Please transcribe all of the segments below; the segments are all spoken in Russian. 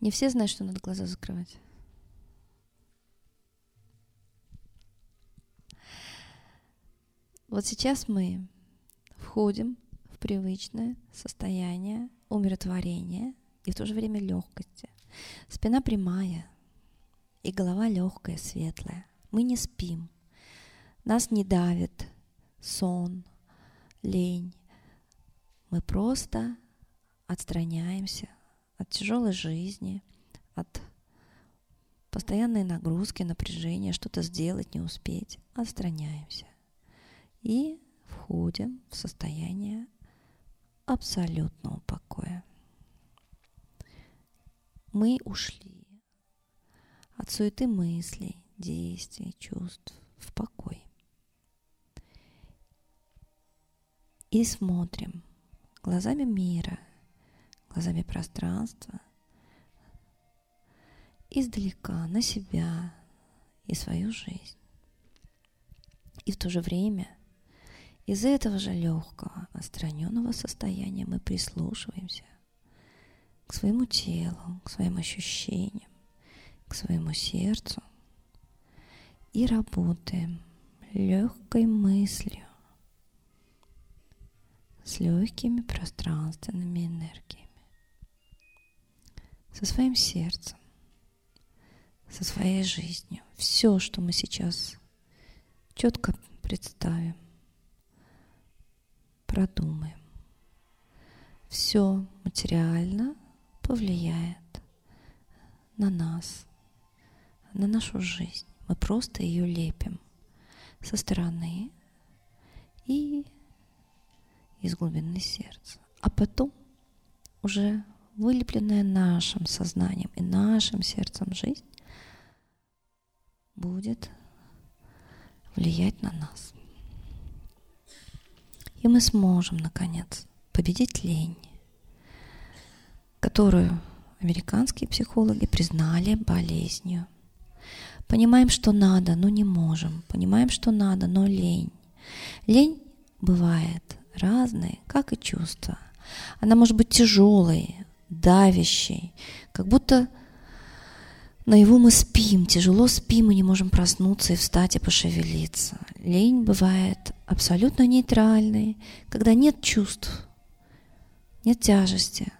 Не все знают, что надо глаза закрывать. Вот сейчас мы входим в привычное состояние умиротворения и в то же время легкости. Спина прямая и голова легкая, светлая. Мы не спим. Нас не давит сон, лень. Мы просто отстраняемся от тяжелой жизни, от постоянной нагрузки, напряжения, что-то сделать, не успеть, отстраняемся. И входим в состояние абсолютного покоя. Мы ушли от суеты мыслей, действий, чувств в покой. И смотрим глазами мира, глазами пространства, издалека на себя и свою жизнь. И в то же время из этого же легкого, отстраненного состояния мы прислушиваемся к своему телу, к своим ощущениям, к своему сердцу и работаем легкой мыслью с легкими пространственными энергиями со своим сердцем, со своей жизнью. Все, что мы сейчас четко представим, продумаем. Все материально повлияет на нас, на нашу жизнь. Мы просто ее лепим со стороны и из глубины сердца. А потом уже вылепленная нашим сознанием и нашим сердцем жизнь будет влиять на нас. И мы сможем, наконец, победить лень, которую американские психологи признали болезнью. Понимаем, что надо, но не можем. Понимаем, что надо, но лень. Лень бывает разной, как и чувства. Она может быть тяжелой, давящей, как будто наяву мы спим, тяжело спим и не можем проснуться и встать и пошевелиться. Лень бывает абсолютно нейтральной, когда нет чувств, нет тяжести,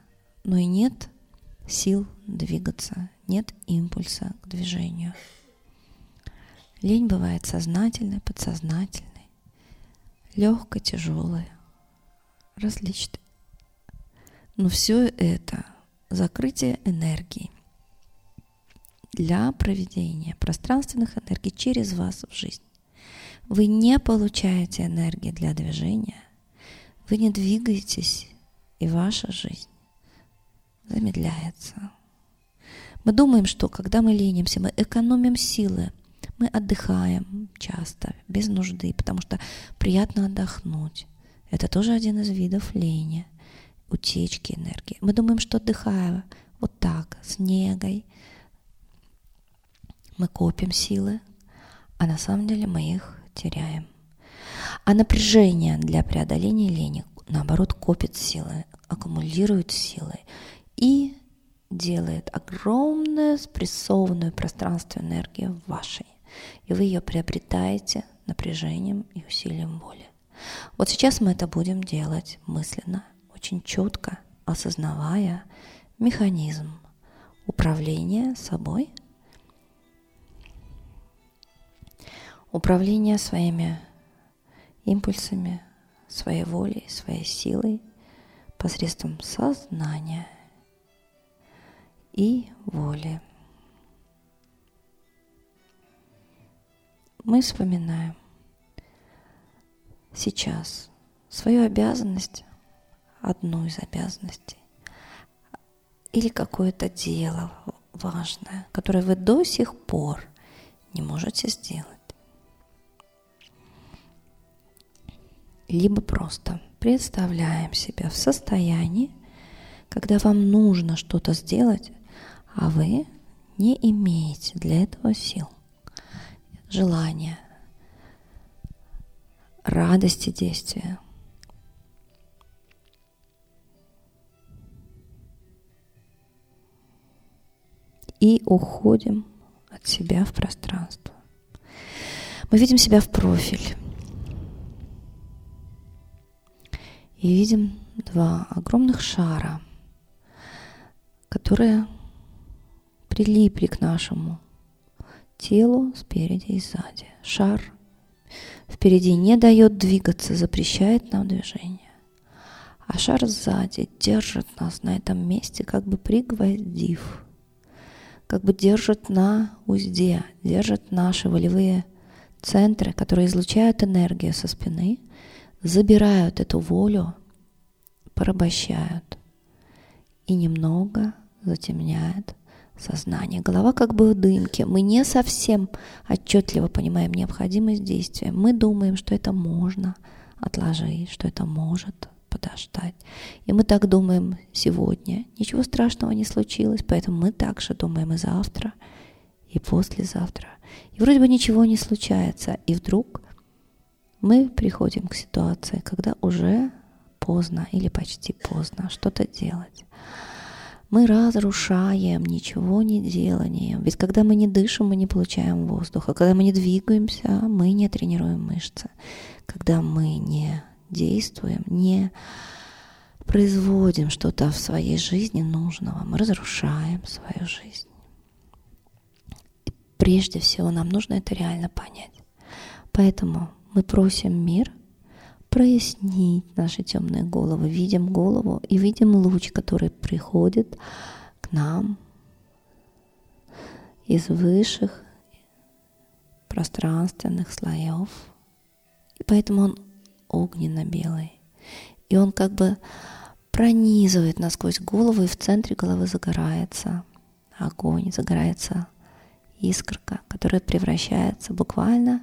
но и нет сил двигаться, нет импульса к движению. Лень бывает сознательной, подсознательной, легкой, тяжелой, различной. Но все это закрытие энергии для проведения пространственных энергий через вас в жизнь. Вы не получаете энергии для движения, вы не двигаетесь, и ваша жизнь замедляется. Мы думаем, что когда мы ленимся, мы экономим силы, мы отдыхаем часто, без нужды, потому что приятно отдохнуть. Это тоже один из видов лени утечки энергии. Мы думаем, что отдыхая вот так, с негой, мы копим силы, а на самом деле мы их теряем. А напряжение для преодоления лени, наоборот, копит силы, аккумулирует силы и делает огромную спрессованную пространственную энергию в вашей. И вы ее приобретаете напряжением и усилием воли. Вот сейчас мы это будем делать мысленно – очень четко осознавая механизм управления собой, управления своими импульсами, своей волей, своей силой посредством сознания и воли. Мы вспоминаем сейчас свою обязанность одну из обязанностей. Или какое-то дело важное, которое вы до сих пор не можете сделать. Либо просто представляем себя в состоянии, когда вам нужно что-то сделать, а вы не имеете для этого сил, желания, радости действия – и уходим от себя в пространство. Мы видим себя в профиль. И видим два огромных шара, которые прилипли к нашему телу спереди и сзади. Шар впереди не дает двигаться, запрещает нам движение. А шар сзади держит нас на этом месте, как бы пригвоздив, как бы держит на узде, держит наши волевые центры, которые излучают энергию со спины, забирают эту волю, порабощают и немного затемняют сознание. Голова как бы в дымке. Мы не совсем отчетливо понимаем необходимость действия. Мы думаем, что это можно отложить, что это может подождать. И мы так думаем сегодня. Ничего страшного не случилось, поэтому мы также думаем и завтра, и послезавтра. И вроде бы ничего не случается. И вдруг мы приходим к ситуации, когда уже поздно или почти поздно что-то делать. Мы разрушаем ничего не деланием. Ведь когда мы не дышим, мы не получаем воздуха. Когда мы не двигаемся, мы не тренируем мышцы. Когда мы не действуем, не производим что-то в своей жизни нужного, мы разрушаем свою жизнь. И прежде всего нам нужно это реально понять. Поэтому мы просим мир прояснить наши темные головы. Видим голову и видим луч, который приходит к нам из высших пространственных слоев. И поэтому он огненно-белый. И он как бы пронизывает насквозь голову, и в центре головы загорается огонь, загорается искорка, которая превращается буквально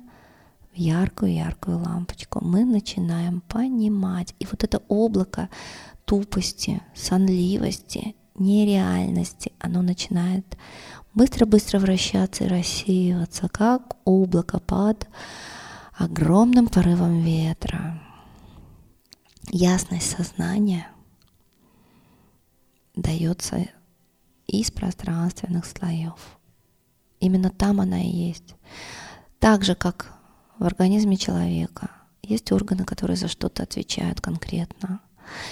в яркую-яркую лампочку. Мы начинаем понимать. И вот это облако тупости, сонливости, нереальности, оно начинает быстро-быстро вращаться и рассеиваться, как облако под огромным порывом ветра. Ясность сознания дается из пространственных слоев. Именно там она и есть. Так же, как в организме человека есть органы, которые за что-то отвечают конкретно.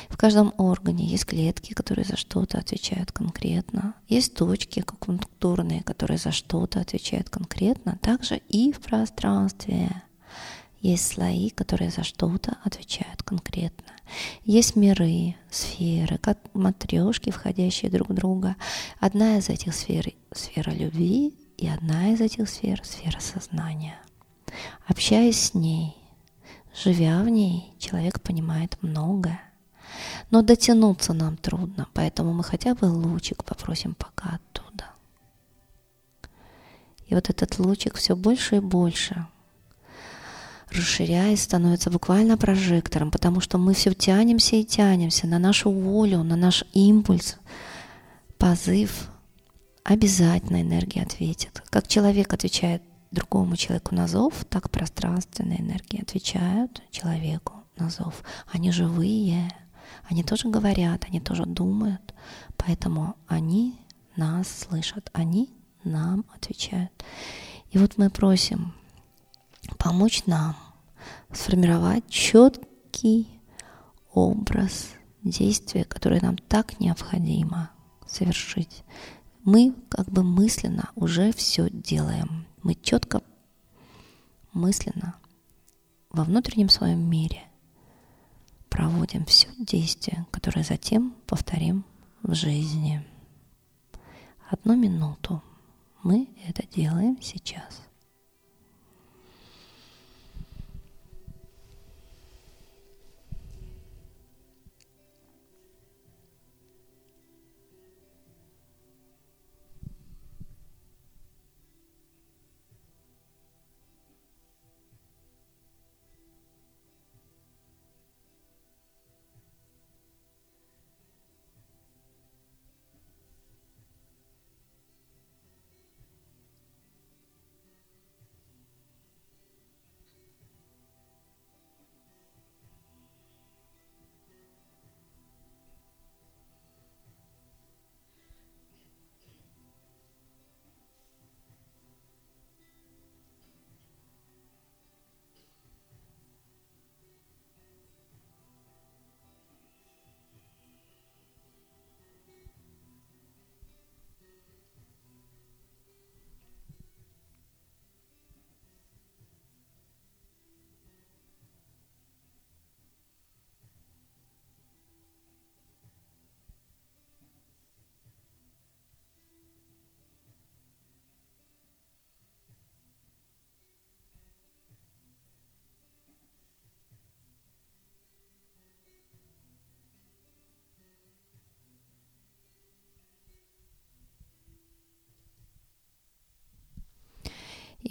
В каждом органе есть клетки, которые за что-то отвечают конкретно. Есть точки акупунктурные, которые за что-то отвечают конкретно. Также и в пространстве. Есть слои, которые за что-то отвечают конкретно. Есть миры, сферы, как матрешки, входящие друг в друга. Одна из этих сфер — сфера любви, и одна из этих сфер — сфера сознания. Общаясь с ней, живя в ней, человек понимает многое. Но дотянуться нам трудно, поэтому мы хотя бы лучик попросим пока оттуда. И вот этот лучик все больше и больше — расширяясь, становится буквально прожектором, потому что мы все тянемся и тянемся на нашу волю, на наш импульс, позыв. Обязательно энергия ответит. Как человек отвечает другому человеку на зов, так пространственные энергии отвечают человеку на зов. Они живые, они тоже говорят, они тоже думают, поэтому они нас слышат, они нам отвечают. И вот мы просим помочь нам сформировать четкий образ действия, которое нам так необходимо совершить. Мы как бы мысленно уже все делаем. Мы четко мысленно во внутреннем своем мире проводим все действие, которое затем повторим в жизни. Одну минуту мы это делаем сейчас.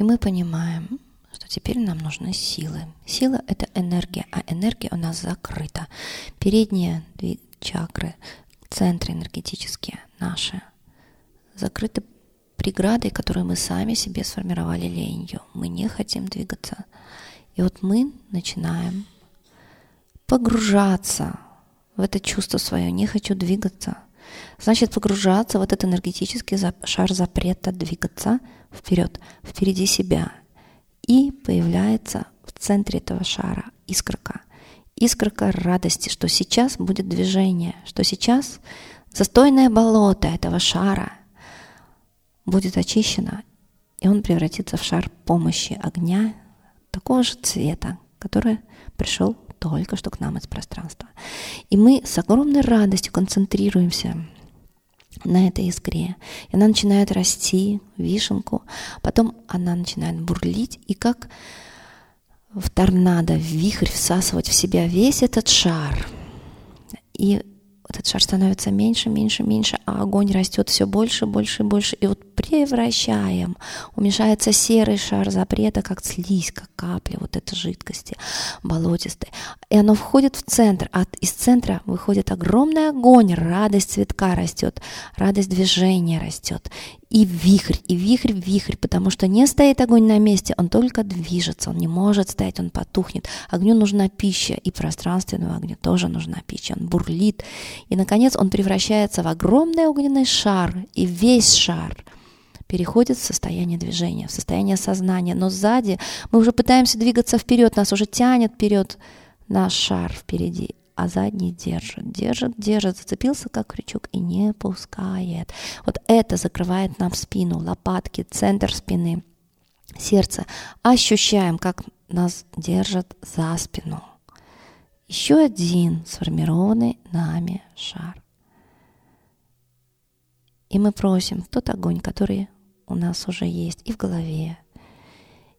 И мы понимаем, что теперь нам нужны силы. Сила — это энергия, а энергия у нас закрыта. Передние две чакры, центры энергетические наши, закрыты преградой, которую мы сами себе сформировали ленью. Мы не хотим двигаться. И вот мы начинаем погружаться в это чувство свое, не хочу двигаться. Значит, погружаться в этот энергетический шар запрета двигаться вперед, впереди себя. И появляется в центре этого шара искорка. Искорка радости, что сейчас будет движение, что сейчас застойное болото этого шара будет очищено, и он превратится в шар помощи огня такого же цвета, который пришел только что к нам из пространства. И мы с огромной радостью концентрируемся на этой искре. И она начинает расти, вишенку, потом она начинает бурлить, и как в торнадо, в вихрь всасывать в себя весь этот шар. И этот шар становится меньше, меньше, меньше, а огонь растет все больше, больше больше. И вот превращаем, уменьшается серый шар запрета, как слизь, как капля вот этой жидкости болотистой. И оно входит в центр, а из центра выходит огромный огонь, радость цветка растет, радость движения растет. И вихрь, и вихрь, вихрь, потому что не стоит огонь на месте, он только движется, он не может стоять, он потухнет. Огню нужна пища, и пространственному огню тоже нужна пища, он бурлит. И, наконец, он превращается в огромный огненный шар, и весь шар переходит в состояние движения, в состояние сознания. Но сзади мы уже пытаемся двигаться вперед, нас уже тянет вперед наш шар впереди, а задний держит, держит, держит, зацепился как крючок и не пускает. Вот это закрывает нам спину, лопатки, центр спины, сердце. Ощущаем, как нас держат за спину. Еще один сформированный нами шар. И мы просим тот огонь, который у нас уже есть и в голове,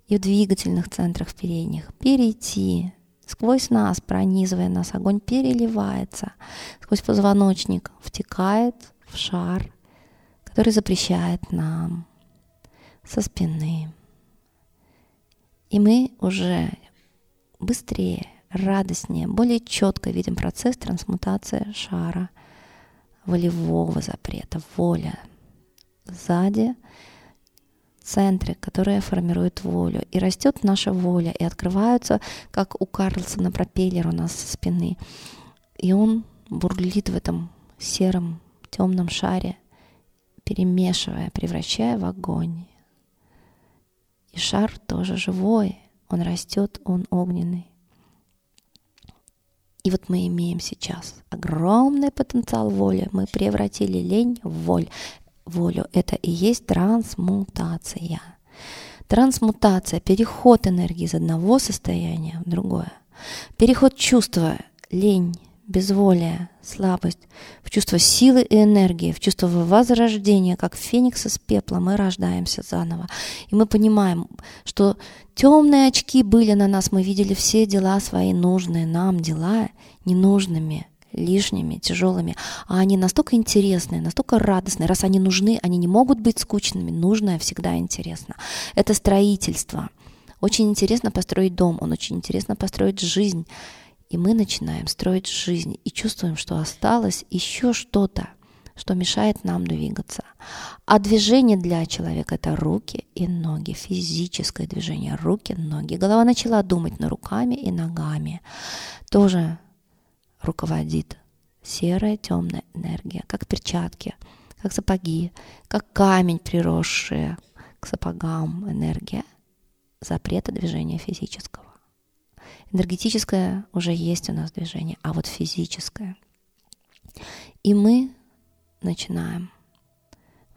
и в двигательных центрах передних, перейти сквозь нас, пронизывая нас, огонь переливается, сквозь позвоночник втекает в шар, который запрещает нам со спины. И мы уже быстрее, радостнее, более четко видим процесс трансмутации шара волевого запрета, воля. Сзади центры, которые формируют волю. И растет наша воля, и открываются, как у Карлсона пропеллер у нас со спины. И он бурлит в этом сером темном шаре, перемешивая, превращая в огонь. И шар тоже живой, он растет, он огненный. И вот мы имеем сейчас огромный потенциал воли. Мы превратили лень в воль волю. Это и есть трансмутация. Трансмутация, переход энергии из одного состояния в другое. Переход чувства, лень, безволие, слабость, в чувство силы и энергии, в чувство возрождения, как феникс из пепла, мы рождаемся заново. И мы понимаем, что темные очки были на нас, мы видели все дела свои нужные нам, дела ненужными лишними, тяжелыми, а они настолько интересные, настолько радостные. Раз они нужны, они не могут быть скучными. Нужное всегда интересно. Это строительство. Очень интересно построить дом, он очень интересно построить жизнь. И мы начинаем строить жизнь и чувствуем, что осталось еще что-то, что мешает нам двигаться. А движение для человека — это руки и ноги, физическое движение, руки, ноги. Голова начала думать на руками и ногами. Тоже руководит серая темная энергия, как перчатки, как сапоги, как камень, приросшая к сапогам энергия запрета движения физического. Энергетическое уже есть у нас движение, а вот физическое. И мы начинаем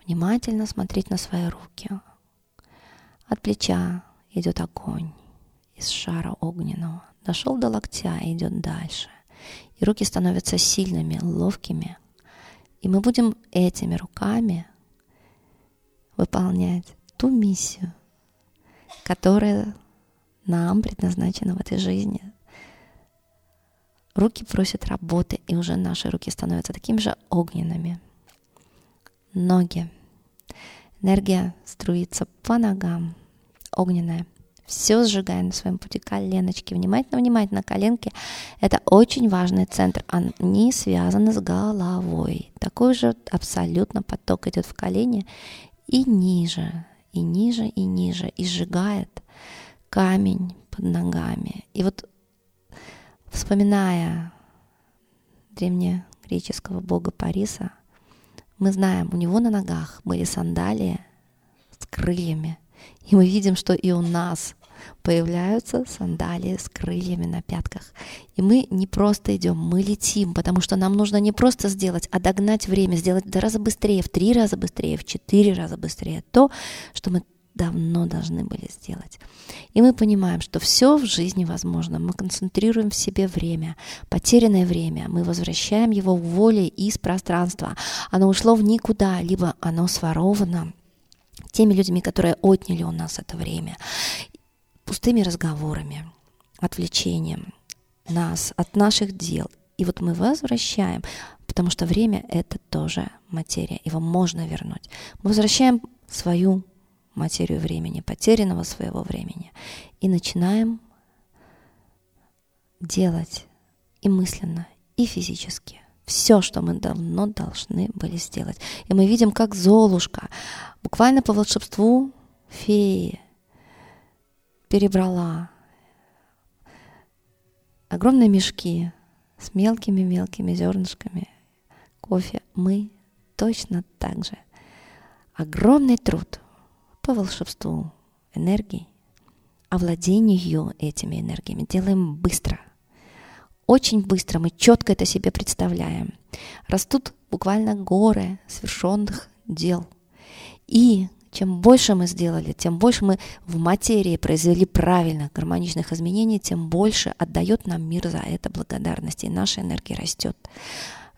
внимательно смотреть на свои руки. От плеча идет огонь из шара огненного. Дошел до локтя идет дальше – и руки становятся сильными, ловкими. И мы будем этими руками выполнять ту миссию, которая нам предназначена в этой жизни. Руки просят работы, и уже наши руки становятся такими же огненными. Ноги. Энергия струится по ногам огненное. Все сжигаем на своем пути. Коленочки. Внимательно, внимательно. Коленки – это очень важный центр. Они связаны с головой. Такой же абсолютно поток идет в колени и ниже, и ниже, и ниже. И сжигает камень под ногами. И вот вспоминая древнегреческого бога Париса, мы знаем, у него на ногах были сандалии с крыльями – и мы видим, что и у нас появляются сандалии с крыльями на пятках. И мы не просто идем, мы летим, потому что нам нужно не просто сделать, а догнать время, сделать в два раза быстрее, в три раза быстрее, в четыре раза быстрее то, что мы давно должны были сделать. И мы понимаем, что все в жизни возможно. Мы концентрируем в себе время, потерянное время. Мы возвращаем его волей из пространства. Оно ушло в никуда, либо оно своровано теми людьми, которые отняли у нас это время, пустыми разговорами, отвлечением нас от наших дел. И вот мы возвращаем, потому что время — это тоже материя, его можно вернуть. Мы возвращаем свою материю времени, потерянного своего времени, и начинаем делать и мысленно, и физически все, что мы давно должны были сделать. И мы видим, как Золушка буквально по волшебству феи перебрала огромные мешки с мелкими-мелкими зернышками кофе. Мы точно так же. Огромный труд по волшебству энергии, овладению этими энергиями делаем быстро – очень быстро мы четко это себе представляем. Растут буквально горы совершенных дел. И чем больше мы сделали, тем больше мы в материи произвели правильных, гармоничных изменений, тем больше отдает нам мир за это благодарность. И наша энергия растет,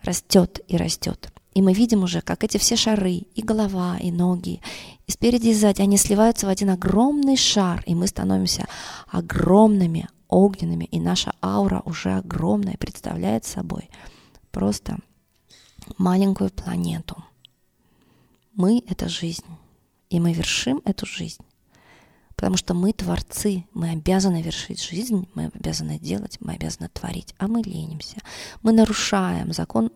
растет и растет. И мы видим уже, как эти все шары, и голова, и ноги, и спереди, и сзади, они сливаются в один огромный шар, и мы становимся огромными, огненными, и наша аура уже огромная, представляет собой просто маленькую планету. Мы — это жизнь, и мы вершим эту жизнь. Потому что мы творцы, мы обязаны вершить жизнь, мы обязаны делать, мы обязаны творить, а мы ленимся. Мы нарушаем закон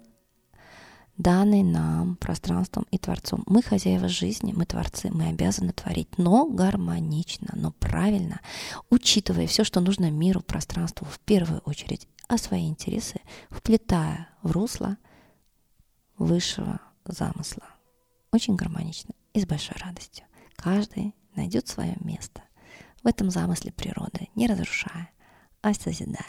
данный нам пространством и Творцом. Мы хозяева жизни, мы творцы, мы обязаны творить, но гармонично, но правильно, учитывая все, что нужно миру, пространству в первую очередь, а свои интересы вплетая в русло высшего замысла. Очень гармонично и с большой радостью. Каждый найдет свое место в этом замысле природы, не разрушая, а созидая.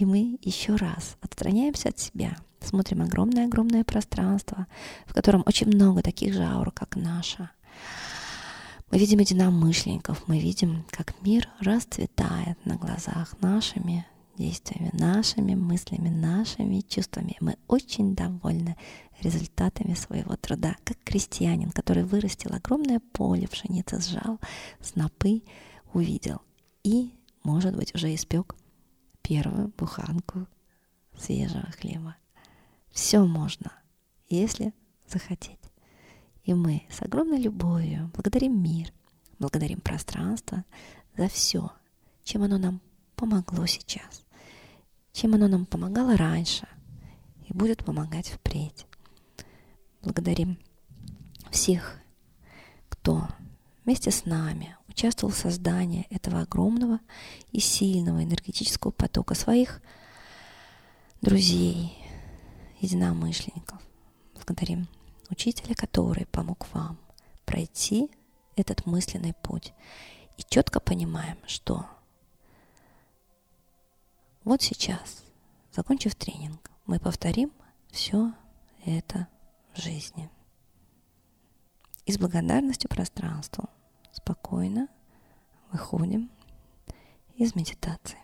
И мы еще раз отстраняемся от себя – смотрим огромное-огромное пространство, в котором очень много таких же аур, как наша. Мы видим единомышленников, мы видим, как мир расцветает на глазах нашими действиями, нашими мыслями, нашими чувствами. Мы очень довольны результатами своего труда, как крестьянин, который вырастил огромное поле пшеницы, сжал снопы, увидел и, может быть, уже испек первую буханку свежего хлеба. Все можно, если захотеть. И мы с огромной любовью благодарим мир, благодарим пространство за все, чем оно нам помогло сейчас, чем оно нам помогало раньше и будет помогать впредь. Благодарим всех, кто вместе с нами участвовал в создании этого огромного и сильного энергетического потока своих друзей, единомышленников. Благодарим учителя, который помог вам пройти этот мысленный путь. И четко понимаем, что вот сейчас, закончив тренинг, мы повторим все это в жизни. И с благодарностью пространству спокойно выходим из медитации.